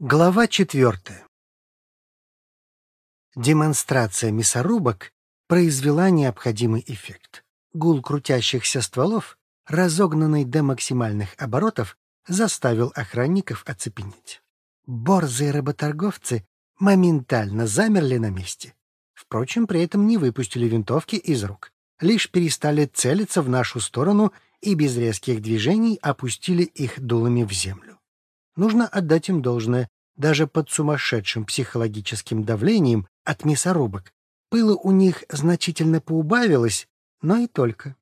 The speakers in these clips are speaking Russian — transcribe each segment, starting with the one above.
Глава четвертая. Демонстрация мясорубок произвела необходимый эффект. Гул крутящихся стволов, разогнанный до максимальных оборотов, заставил охранников оцепенеть. Борзые работорговцы моментально замерли на месте. Впрочем, при этом не выпустили винтовки из рук, лишь перестали целиться в нашу сторону и без резких движений опустили их дулами в землю. Нужно отдать им должное. Даже под сумасшедшим психологическим давлением от мясорубок пыло у них значительно поубавилось, но и только.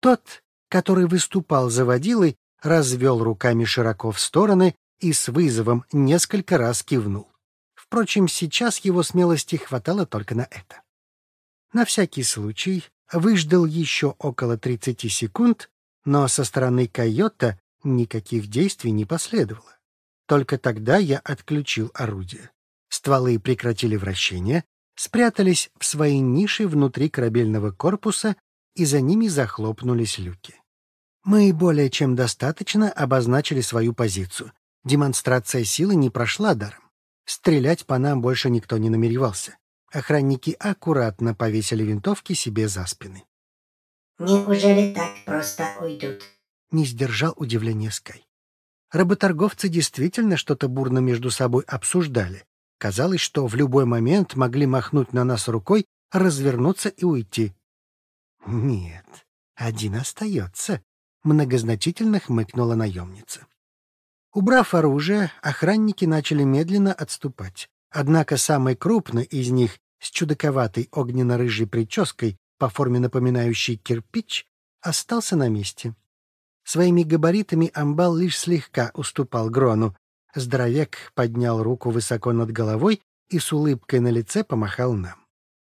Тот, который выступал за водилой, развел руками широко в стороны и с вызовом несколько раз кивнул. Впрочем, сейчас его смелости хватало только на это. На всякий случай выждал еще около 30 секунд, но со стороны койота никаких действий не последовало. Только тогда я отключил орудие. Стволы прекратили вращение, спрятались в свои ниши внутри корабельного корпуса, и за ними захлопнулись люки. Мы более чем достаточно обозначили свою позицию. Демонстрация силы не прошла даром. Стрелять по нам больше никто не намеревался. Охранники аккуратно повесили винтовки себе за спины. «Неужели так просто уйдут?» — не сдержал удивления Скай. Работорговцы действительно что-то бурно между собой обсуждали. Казалось, что в любой момент могли махнуть на нас рукой, развернуться и уйти. «Нет, один остается», — многозначительно хмыкнула наемница. Убрав оружие, охранники начали медленно отступать. Однако самый крупный из них, с чудаковатой огненно-рыжей прической, по форме напоминающей кирпич, остался на месте. Своими габаритами амбал лишь слегка уступал Грону. Здоровяк поднял руку высоко над головой и с улыбкой на лице помахал нам.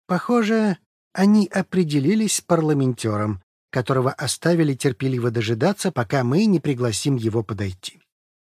Похоже, они определились с парламентером, которого оставили терпеливо дожидаться, пока мы не пригласим его подойти.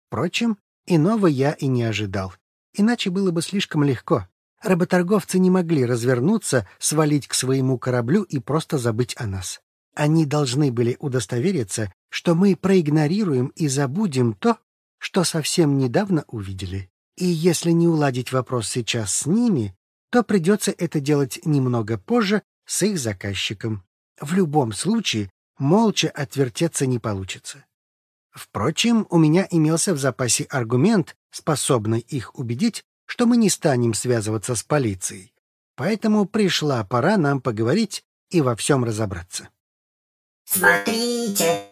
Впрочем, иного я и не ожидал. Иначе было бы слишком легко. Работорговцы не могли развернуться, свалить к своему кораблю и просто забыть о нас. Они должны были удостовериться, что мы проигнорируем и забудем то, что совсем недавно увидели. И если не уладить вопрос сейчас с ними, то придется это делать немного позже с их заказчиком. В любом случае, молча отвертеться не получится. Впрочем, у меня имелся в запасе аргумент, способный их убедить, что мы не станем связываться с полицией. Поэтому пришла пора нам поговорить и во всем разобраться. «Смотрите!»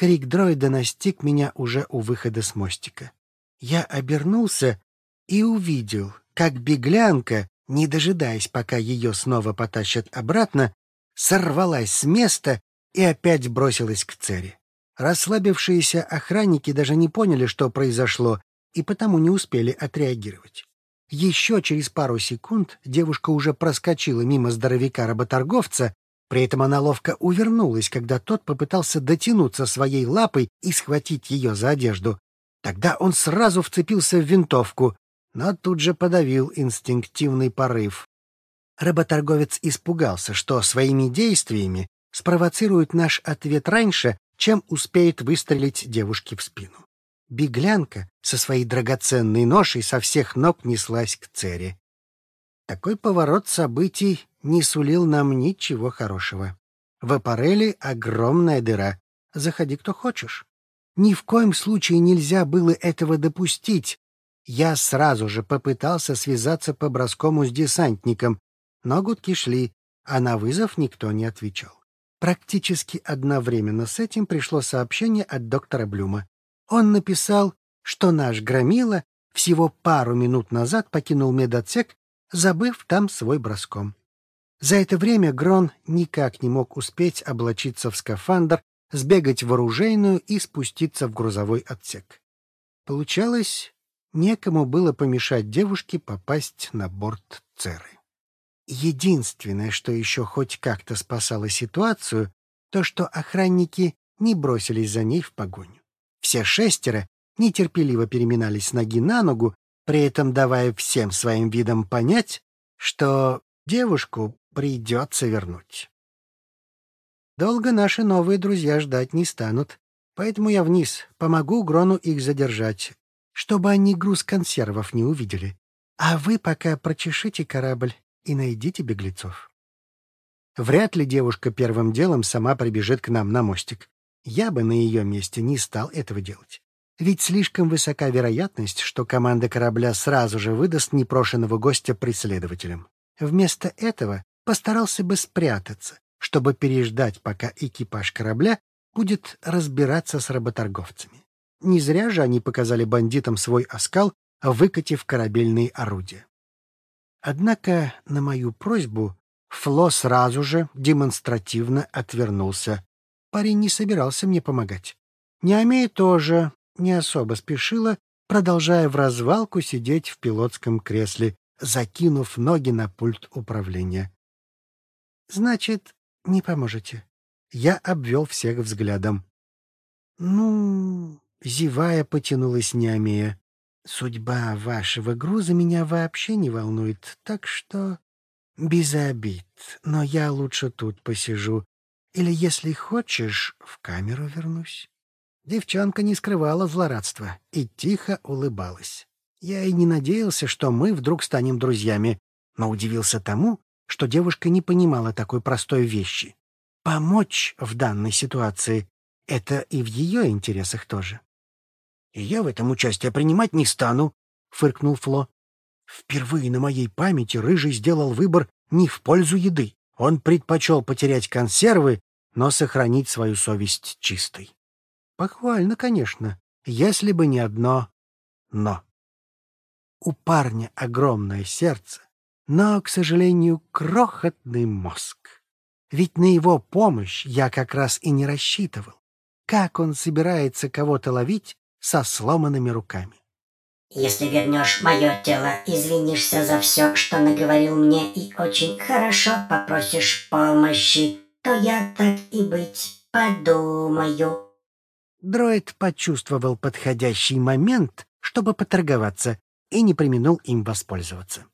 Крик дроида настиг меня уже у выхода с мостика. Я обернулся и увидел, как беглянка, не дожидаясь, пока ее снова потащат обратно, сорвалась с места и опять бросилась к цели. Расслабившиеся охранники даже не поняли, что произошло, и потому не успели отреагировать. Еще через пару секунд девушка уже проскочила мимо здоровяка-работорговца при этом она ловко увернулась, когда тот попытался дотянуться своей лапой и схватить ее за одежду. Тогда он сразу вцепился в винтовку, но тут же подавил инстинктивный порыв. Работорговец испугался, что своими действиями спровоцирует наш ответ раньше, чем успеет выстрелить девушке в спину. Беглянка со своей драгоценной ношей со всех ног неслась к цере. Такой поворот событий не сулил нам ничего хорошего. В аппареле огромная дыра. Заходи, кто хочешь. Ни в коем случае нельзя было этого допустить. Я сразу же попытался связаться по-броскому с десантником, но гудки шли, а на вызов никто не отвечал. Практически одновременно с этим пришло сообщение от доктора Блюма. Он написал, что наш громила всего пару минут назад покинул медотсек забыв там свой броском. За это время Грон никак не мог успеть облачиться в скафандр, сбегать в оружейную и спуститься в грузовой отсек. Получалось, некому было помешать девушке попасть на борт Церы. Единственное, что еще хоть как-то спасало ситуацию, то, что охранники не бросились за ней в погоню. Все шестеро нетерпеливо переминались с ноги на ногу, при этом давая всем своим видом понять, что девушку придется вернуть. Долго наши новые друзья ждать не станут, поэтому я вниз, помогу Грону их задержать. чтобы они груз консервов не увидели. А вы пока прочешите корабль и найдите беглецов. Вряд ли девушка первым делом сама прибежит к нам на мостик. Я бы на ее месте не стал этого делать. Ведь слишком высока вероятность, что команда корабля сразу же выдаст непрошенного гостя преследователям. Вместо этого постарался бы спрятаться, чтобы переждать, пока экипаж корабля будет разбираться с работорговцами. Не зря же они показали бандитам свой оскал, выкатив корабельные орудия. Однако на мою просьбу Фло сразу же демонстративно отвернулся. Парень не собирался мне помогать. Неомея тоже не особо спешила, продолжая в развалку сидеть в пилотском кресле, закинув ноги на пульт управления. «Значит, не поможете?» Я обвел всех взглядом. «Ну...» — зевая потянулась Неомея. «Судьба вашего груза меня вообще не волнует, так что...» Без обид, но я лучше тут посижу. Или, если хочешь, в камеру вернусь. Девчонка не скрывала злорадства и тихо улыбалась. Я и не надеялся, что мы вдруг станем друзьями, но удивился тому, что девушка не понимала такой простой вещи. Помочь в данной ситуации — это и в ее интересах тоже. — я в этом участие принимать не стану, — фыркнул Фло. Впервые на моей памяти Рыжий сделал выбор не в пользу еды. Он предпочел потерять консервы, но сохранить свою совесть чистой. Похвально, конечно, если бы не одно «но». У парня огромное сердце, но, к сожалению, крохотный мозг. Ведь на его помощь я как раз и не рассчитывал. Как он собирается кого-то ловить со сломанными руками? Если вернешь мое тело, извинишься за все, что наговорил мне, и очень хорошо попросишь помощи, то я так и быть подумаю». Дроид почувствовал подходящий момент, чтобы поторговаться, и не применул им воспользоваться.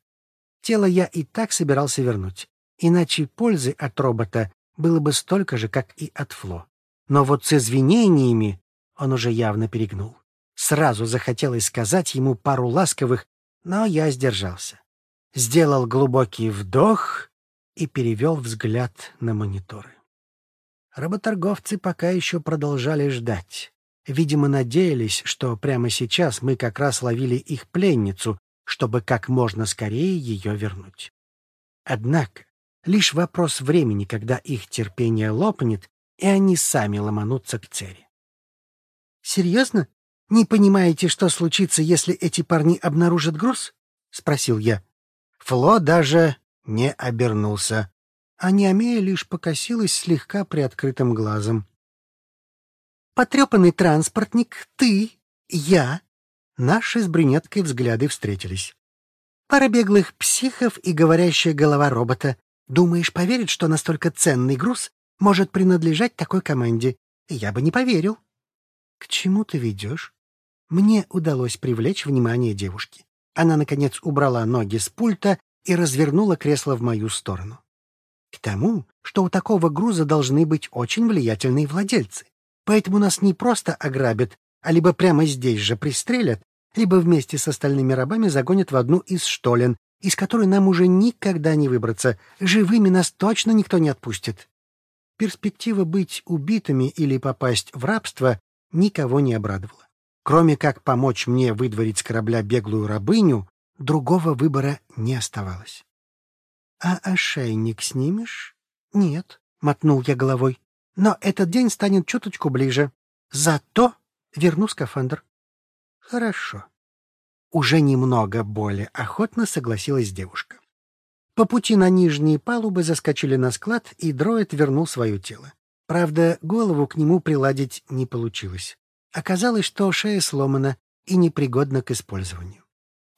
Тело я и так собирался вернуть, иначе пользы от робота было бы столько же, как и от Фло. Но вот с извинениями он уже явно перегнул. Сразу захотелось сказать ему пару ласковых, но я сдержался. Сделал глубокий вдох и перевел взгляд на мониторы. Работорговцы пока еще продолжали ждать. Видимо, надеялись, что прямо сейчас мы как раз ловили их пленницу, чтобы как можно скорее ее вернуть. Однако, лишь вопрос времени, когда их терпение лопнет, и они сами ломанутся к цели. «Серьезно?» «Не понимаете, что случится, если эти парни обнаружат груз?» — спросил я. Фло даже не обернулся, а Неомея лишь покосилась слегка приоткрытым глазом. «Потрепанный транспортник, ты, я...» Наши с брюнеткой взгляды встретились. Пара беглых психов и говорящая голова робота. Думаешь, поверит, что настолько ценный груз может принадлежать такой команде? Я бы не поверил. К чему ты ведешь? Мне удалось привлечь внимание девушки. Она, наконец, убрала ноги с пульта и развернула кресло в мою сторону. К тому, что у такого груза должны быть очень влиятельные владельцы. Поэтому нас не просто ограбят, а либо прямо здесь же пристрелят, либо вместе с остальными рабами загонят в одну из штолен, из которой нам уже никогда не выбраться. Живыми нас точно никто не отпустит. Перспектива быть убитыми или попасть в рабство никого не обрадовала. Кроме как помочь мне выдворить с корабля беглую рабыню, другого выбора не оставалось. — А ошейник снимешь? — Нет, — мотнул я головой. — Но этот день станет чуточку ближе. Зато верну скафандр. — Хорошо. Уже немного более охотно согласилась девушка. По пути на нижние палубы заскочили на склад, и дроид вернул свое тело. Правда, голову к нему приладить не получилось. Оказалось, что шея сломана и непригодна к использованию.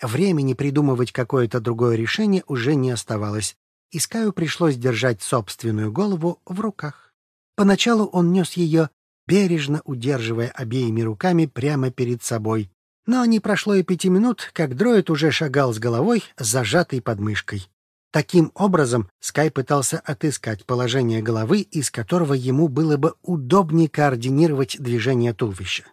Времени придумывать какое-то другое решение уже не оставалось, и Скаю пришлось держать собственную голову в руках. Поначалу он нес ее, бережно удерживая обеими руками прямо перед собой. Но не прошло и пяти минут, как дроид уже шагал с головой, зажатой подмышкой. Таким образом, Скай пытался отыскать положение головы, из которого ему было бы удобнее координировать движение туловища.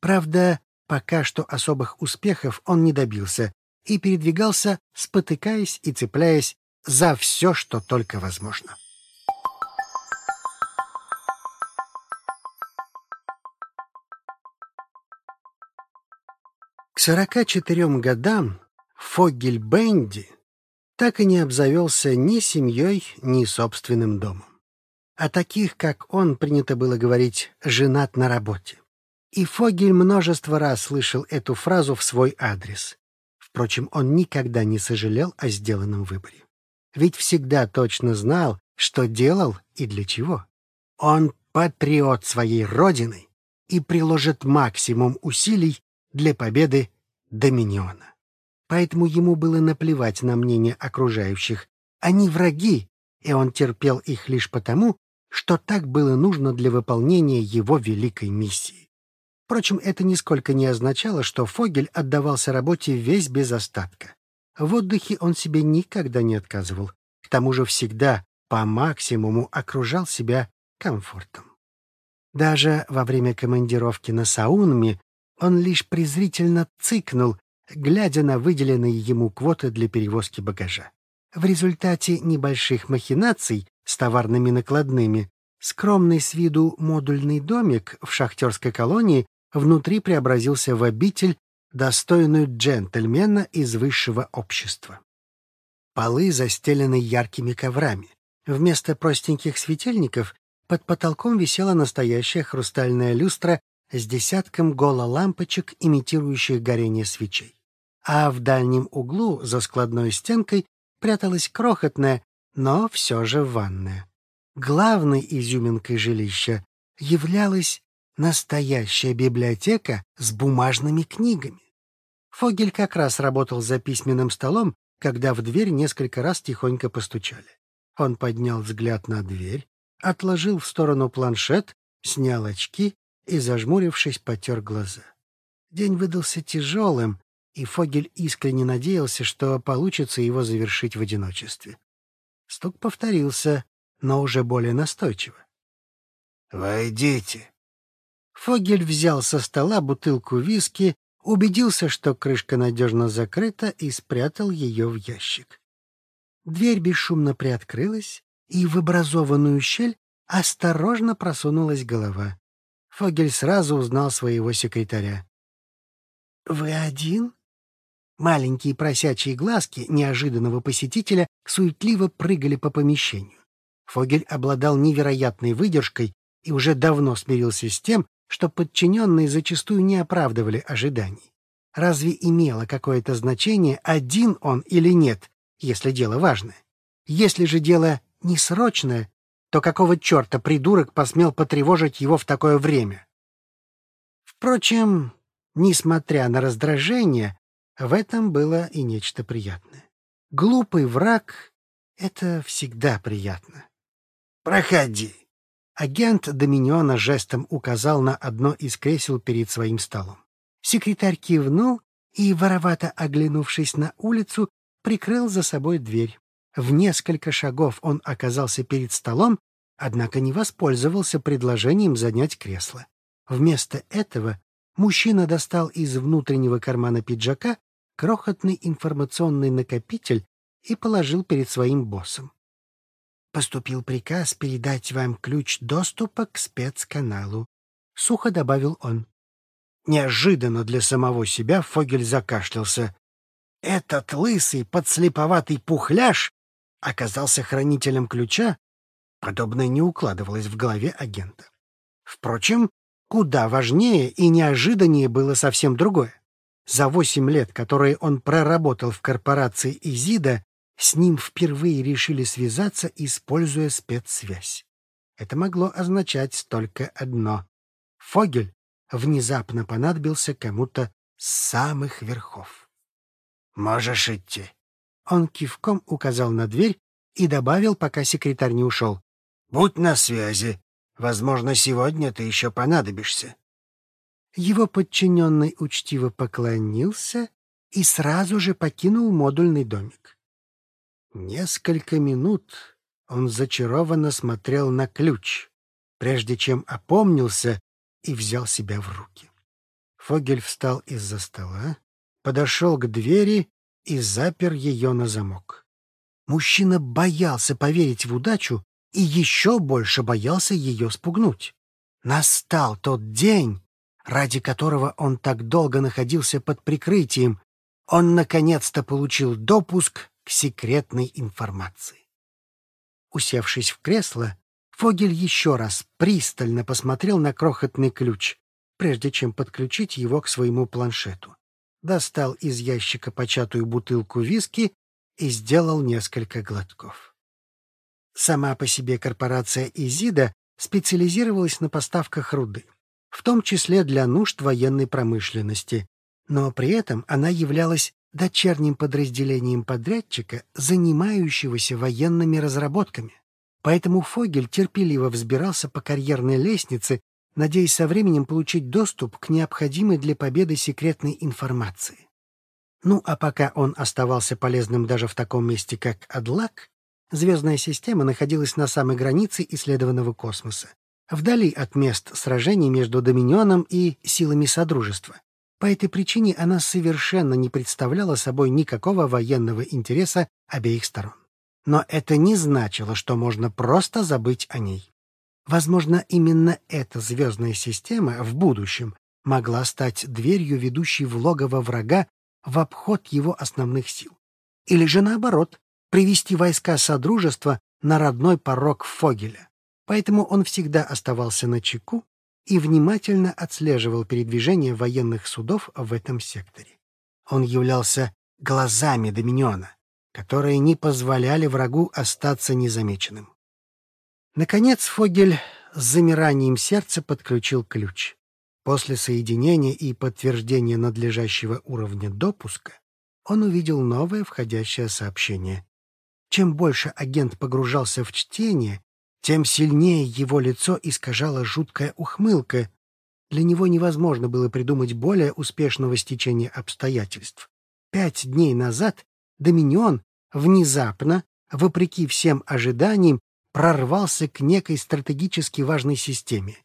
Правда, пока что особых успехов он не добился и передвигался, спотыкаясь и цепляясь за все, что только возможно. К сорока четырем годам Фогель Бенди так и не обзавелся ни семьей, ни собственным домом. А таких, как он, принято было говорить «женат на работе». И Фогель множество раз слышал эту фразу в свой адрес. Впрочем, он никогда не сожалел о сделанном выборе. Ведь всегда точно знал, что делал и для чего. Он патриот своей родины и приложит максимум усилий для победы Доминиона. Поэтому ему было наплевать на мнение окружающих. Они враги, и он терпел их лишь потому, что так было нужно для выполнения его великой миссии. Впрочем, это нисколько не означало, что Фогель отдавался работе весь без остатка. В отдыхе он себе никогда не отказывал. К тому же всегда по максимуму окружал себя комфортом. Даже во время командировки на Саунме он лишь презрительно цыкнул, глядя на выделенные ему квоты для перевозки багажа. В результате небольших махинаций с товарными накладными скромный с виду модульный домик в шахтерской колонии внутри преобразился в обитель, достойную джентльмена из высшего общества. Полы застелены яркими коврами. Вместо простеньких светильников под потолком висела настоящая хрустальная люстра с десятком гололампочек, имитирующих горение свечей. А в дальнем углу, за складной стенкой, пряталась крохотная, но все же ванная. Главной изюминкой жилища являлась настоящая библиотека с бумажными книгами. Фогель как раз работал за письменным столом, когда в дверь несколько раз тихонько постучали. Он поднял взгляд на дверь, отложил в сторону планшет, снял очки и, зажмурившись, потер глаза. День выдался тяжелым, и Фогель искренне надеялся, что получится его завершить в одиночестве. Стук повторился, но уже более настойчиво. «Войдите!» Фогель взял со стола бутылку виски, убедился, что крышка надежно закрыта, и спрятал ее в ящик. Дверь бесшумно приоткрылась, и в образованную щель осторожно просунулась голова. Фогель сразу узнал своего секретаря. «Вы один?» Маленькие просячие глазки неожиданного посетителя суетливо прыгали по помещению. Фогель обладал невероятной выдержкой и уже давно смирился с тем, что подчиненные зачастую не оправдывали ожиданий. Разве имело какое-то значение, один он или нет, если дело важное? Если же дело несрочное, то какого черта придурок посмел потревожить его в такое время? Впрочем, несмотря на раздражение, в этом было и нечто приятное. Глупый враг — это всегда приятно. «Проходи!» Агент Доминиона жестом указал на одно из кресел перед своим столом. Секретарь кивнул и, воровато оглянувшись на улицу, прикрыл за собой дверь. В несколько шагов он оказался перед столом, однако не воспользовался предложением занять кресло. Вместо этого мужчина достал из внутреннего кармана пиджака крохотный информационный накопитель и положил перед своим боссом поступил приказ передать вам ключ доступа к спецканалу», — сухо добавил он. Неожиданно для самого себя Фогель закашлялся. Этот лысый, подслеповатый пухляж оказался хранителем ключа? Подобное не укладывалось в голове агента. Впрочем, куда важнее и неожиданнее было совсем другое. За восемь лет, которые он проработал в корпорации «Изида», с ним впервые решили связаться, используя спецсвязь. Это могло означать только одно. Фогель внезапно понадобился кому-то с самых верхов. «Можешь идти». Он кивком указал на дверь и добавил, пока секретарь не ушел. «Будь на связи. Возможно, сегодня ты еще понадобишься». Его подчиненный учтиво поклонился и сразу же покинул модульный домик. Несколько минут он зачарованно смотрел на ключ, прежде чем опомнился и взял себя в руки. Фогель встал из-за стола, подошел к двери и запер ее на замок. Мужчина боялся поверить в удачу и еще больше боялся ее спугнуть. Настал тот день, ради которого он так долго находился под прикрытием. Он наконец-то получил допуск к секретной информации. Усевшись в кресло, Фогель еще раз пристально посмотрел на крохотный ключ, прежде чем подключить его к своему планшету. Достал из ящика початую бутылку виски и сделал несколько глотков. Сама по себе корпорация «Изида» специализировалась на поставках руды, в том числе для нужд военной промышленности, но при этом она являлась дочерним подразделением подрядчика, занимающегося военными разработками. Поэтому Фогель терпеливо взбирался по карьерной лестнице, надеясь со временем получить доступ к необходимой для победы секретной информации. Ну а пока он оставался полезным даже в таком месте, как Адлак, звездная система находилась на самой границе исследованного космоса, вдали от мест сражений между Доминионом и силами Содружества. По этой причине она совершенно не представляла собой никакого военного интереса обеих сторон. Но это не значило, что можно просто забыть о ней. Возможно, именно эта звездная система в будущем могла стать дверью, ведущей в логово врага в обход его основных сил. Или же наоборот, привести войска Содружества на родной порог Фогеля. Поэтому он всегда оставался на чеку и внимательно отслеживал передвижение военных судов в этом секторе. Он являлся глазами Доминиона, которые не позволяли врагу остаться незамеченным. Наконец Фогель с замиранием сердца подключил ключ. После соединения и подтверждения надлежащего уровня допуска он увидел новое входящее сообщение. Чем больше агент погружался в чтение, тем сильнее его лицо искажала жуткая ухмылка. Для него невозможно было придумать более успешного стечения обстоятельств. Пять дней назад Доминион внезапно, вопреки всем ожиданиям, прорвался к некой стратегически важной системе.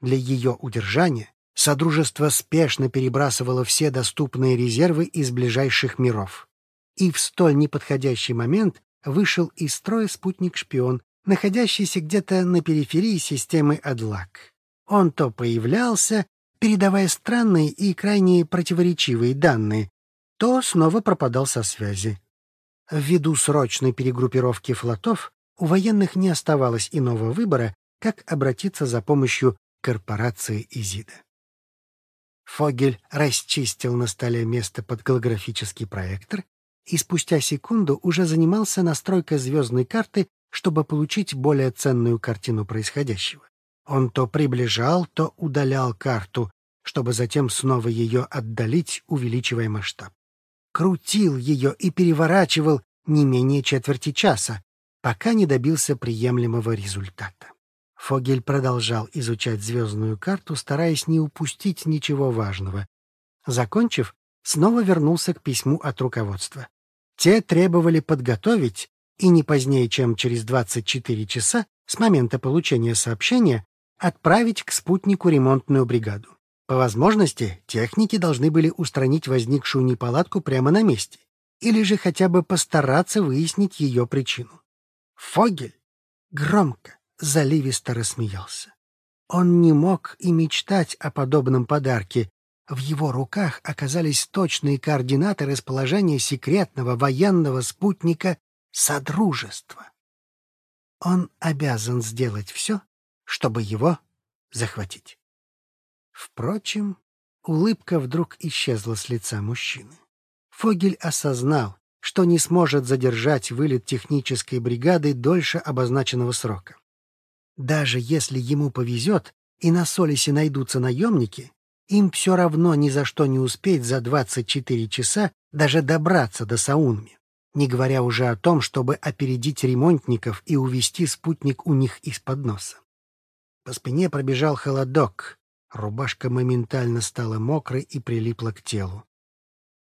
Для ее удержания Содружество спешно перебрасывало все доступные резервы из ближайших миров. И в столь неподходящий момент вышел из строя спутник-шпион, находящийся где-то на периферии системы Адлак. Он то появлялся, передавая странные и крайне противоречивые данные, то снова пропадал со связи. Ввиду срочной перегруппировки флотов, у военных не оставалось иного выбора, как обратиться за помощью корпорации Изида. Фогель расчистил на столе место под голографический проектор и спустя секунду уже занимался настройкой звездной карты, чтобы получить более ценную картину происходящего. Он то приближал, то удалял карту, чтобы затем снова ее отдалить, увеличивая масштаб. Крутил ее и переворачивал не менее четверти часа, пока не добился приемлемого результата. Фогель продолжал изучать звездную карту, стараясь не упустить ничего важного. Закончив, снова вернулся к письму от руководства. Те требовали подготовить и не позднее, чем через 24 часа с момента получения сообщения отправить к спутнику ремонтную бригаду. По возможности, техники должны были устранить возникшую неполадку прямо на месте или же хотя бы постараться выяснить ее причину. Фогель громко, заливисто рассмеялся. Он не мог и мечтать о подобном подарке. В его руках оказались точные координаты расположения секретного военного спутника Содружества. Он обязан сделать все, чтобы его захватить. Впрочем, улыбка вдруг исчезла с лица мужчины. Фогель осознал, что не сможет задержать вылет технической бригады дольше обозначенного срока. Даже если ему повезет и на Солисе найдутся наемники, им все равно ни за что не успеть за 24 часа даже добраться до Саунми, не говоря уже о том, чтобы опередить ремонтников и увести спутник у них из-под носа. По спине пробежал холодок, рубашка моментально стала мокрой и прилипла к телу.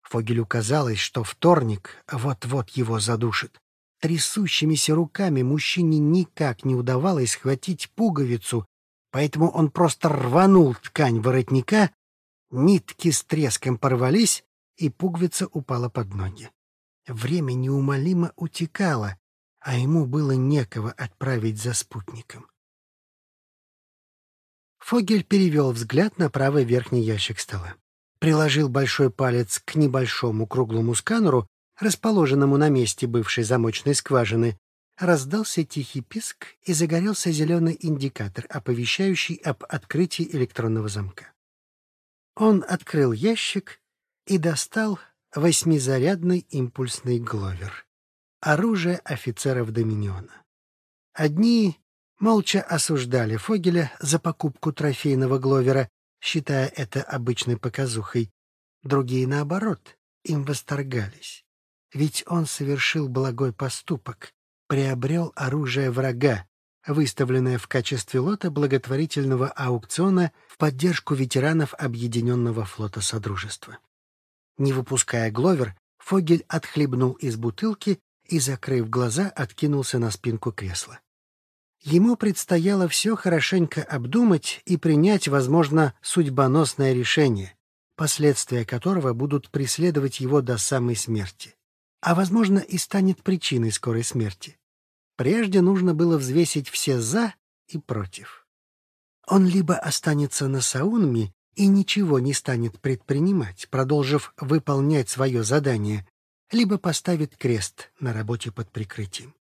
Фогелю казалось, что вторник вот-вот его задушит. Трясущимися руками мужчине никак не удавалось схватить пуговицу, поэтому он просто рванул ткань воротника Нитки с треском порвались, и пуговица упала под ноги. Время неумолимо утекало, а ему было некого отправить за спутником. Фогель перевел взгляд на правый верхний ящик стола. Приложил большой палец к небольшому круглому сканеру, расположенному на месте бывшей замочной скважины, раздался тихий писк и загорелся зеленый индикатор, оповещающий об открытии электронного замка. Он открыл ящик и достал восьмизарядный импульсный гловер. Оружие офицеров Доминиона. Одни молча осуждали Фогеля за покупку трофейного гловера, считая это обычной показухой. Другие, наоборот, им восторгались. Ведь он совершил благой поступок, приобрел оружие врага, выставленное в качестве лота благотворительного аукциона в поддержку ветеранов Объединенного флота Содружества. Не выпуская Гловер, Фогель отхлебнул из бутылки и, закрыв глаза, откинулся на спинку кресла. Ему предстояло все хорошенько обдумать и принять, возможно, судьбоносное решение, последствия которого будут преследовать его до самой смерти, а, возможно, и станет причиной скорой смерти. Прежде нужно было взвесить все «за» и «против». Он либо останется на Саунме и ничего не станет предпринимать, продолжив выполнять свое задание, либо поставит крест на работе под прикрытием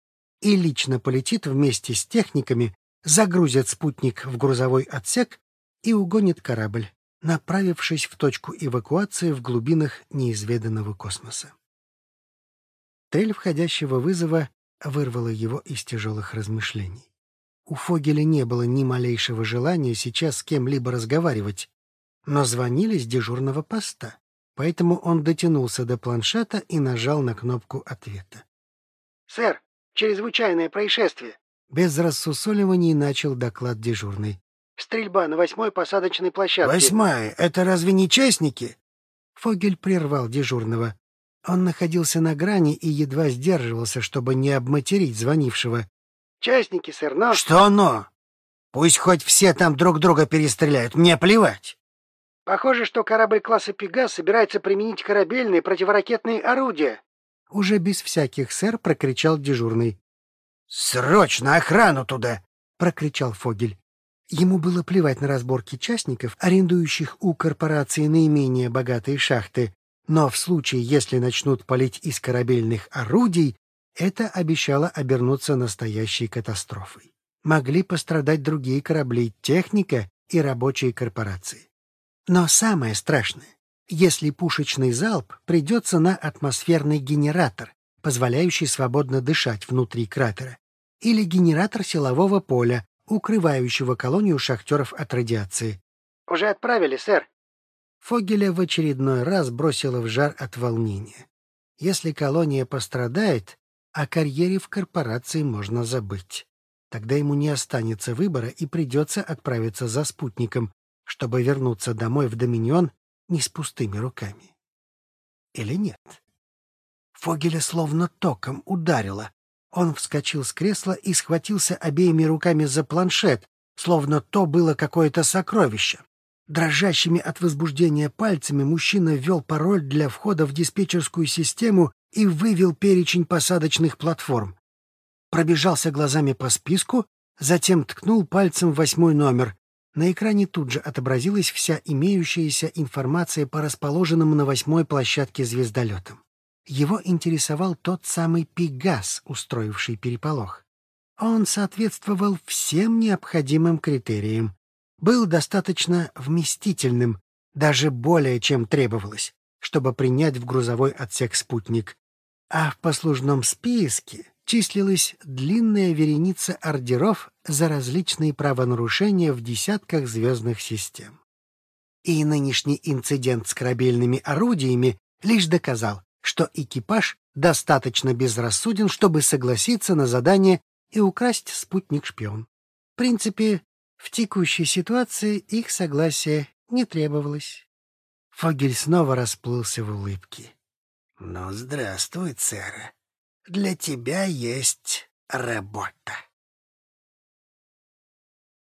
и лично полетит вместе с техниками, загрузит спутник в грузовой отсек и угонит корабль, направившись в точку эвакуации в глубинах неизведанного космоса. Тель входящего вызова вырвала его из тяжелых размышлений. У Фогеля не было ни малейшего желания сейчас с кем-либо разговаривать, но звонили с дежурного поста, поэтому он дотянулся до планшета и нажал на кнопку ответа. «Сэр, чрезвычайное происшествие!» Без рассусоливаний начал доклад дежурный. «Стрельба на восьмой посадочной площадке». «Восьмая? Это разве не частники?» Фогель прервал дежурного. Он находился на грани и едва сдерживался, чтобы не обматерить звонившего. «Частники, сэр, но...» «Что но? Пусть хоть все там друг друга перестреляют, мне плевать!» «Похоже, что корабль класса «Пегас» собирается применить корабельные противоракетные орудия». Уже без всяких «сэр» прокричал дежурный. «Срочно охрану туда!» — прокричал Фогель. Ему было плевать на разборки частников, арендующих у корпорации наименее богатые шахты, но в случае, если начнут палить из корабельных орудий, это обещало обернуться настоящей катастрофой. Могли пострадать другие корабли, техника и рабочие корпорации. Но самое страшное, если пушечный залп придется на атмосферный генератор, позволяющий свободно дышать внутри кратера, или генератор силового поля, укрывающего колонию шахтеров от радиации. «Уже отправили, сэр», Фогеля в очередной раз бросила в жар от волнения. Если колония пострадает, о карьере в корпорации можно забыть. Тогда ему не останется выбора и придется отправиться за спутником, чтобы вернуться домой в Доминион не с пустыми руками. Или нет? Фогеля словно током ударило. Он вскочил с кресла и схватился обеими руками за планшет, словно то было какое-то сокровище. Дрожащими от возбуждения пальцами мужчина ввел пароль для входа в диспетчерскую систему и вывел перечень посадочных платформ. Пробежался глазами по списку, затем ткнул пальцем восьмой номер. На экране тут же отобразилась вся имеющаяся информация по расположенным на восьмой площадке звездолетам. Его интересовал тот самый Пегас, устроивший переполох. Он соответствовал всем необходимым критериям был достаточно вместительным, даже более чем требовалось, чтобы принять в грузовой отсек спутник. А в послужном списке числилась длинная вереница ордеров за различные правонарушения в десятках звездных систем. И нынешний инцидент с корабельными орудиями лишь доказал, что экипаж достаточно безрассуден, чтобы согласиться на задание и украсть спутник-шпион. В принципе, в текущей ситуации их согласия не требовалось. Фогель снова расплылся в улыбке. — Ну, здравствуй, Цера. Для тебя есть работа.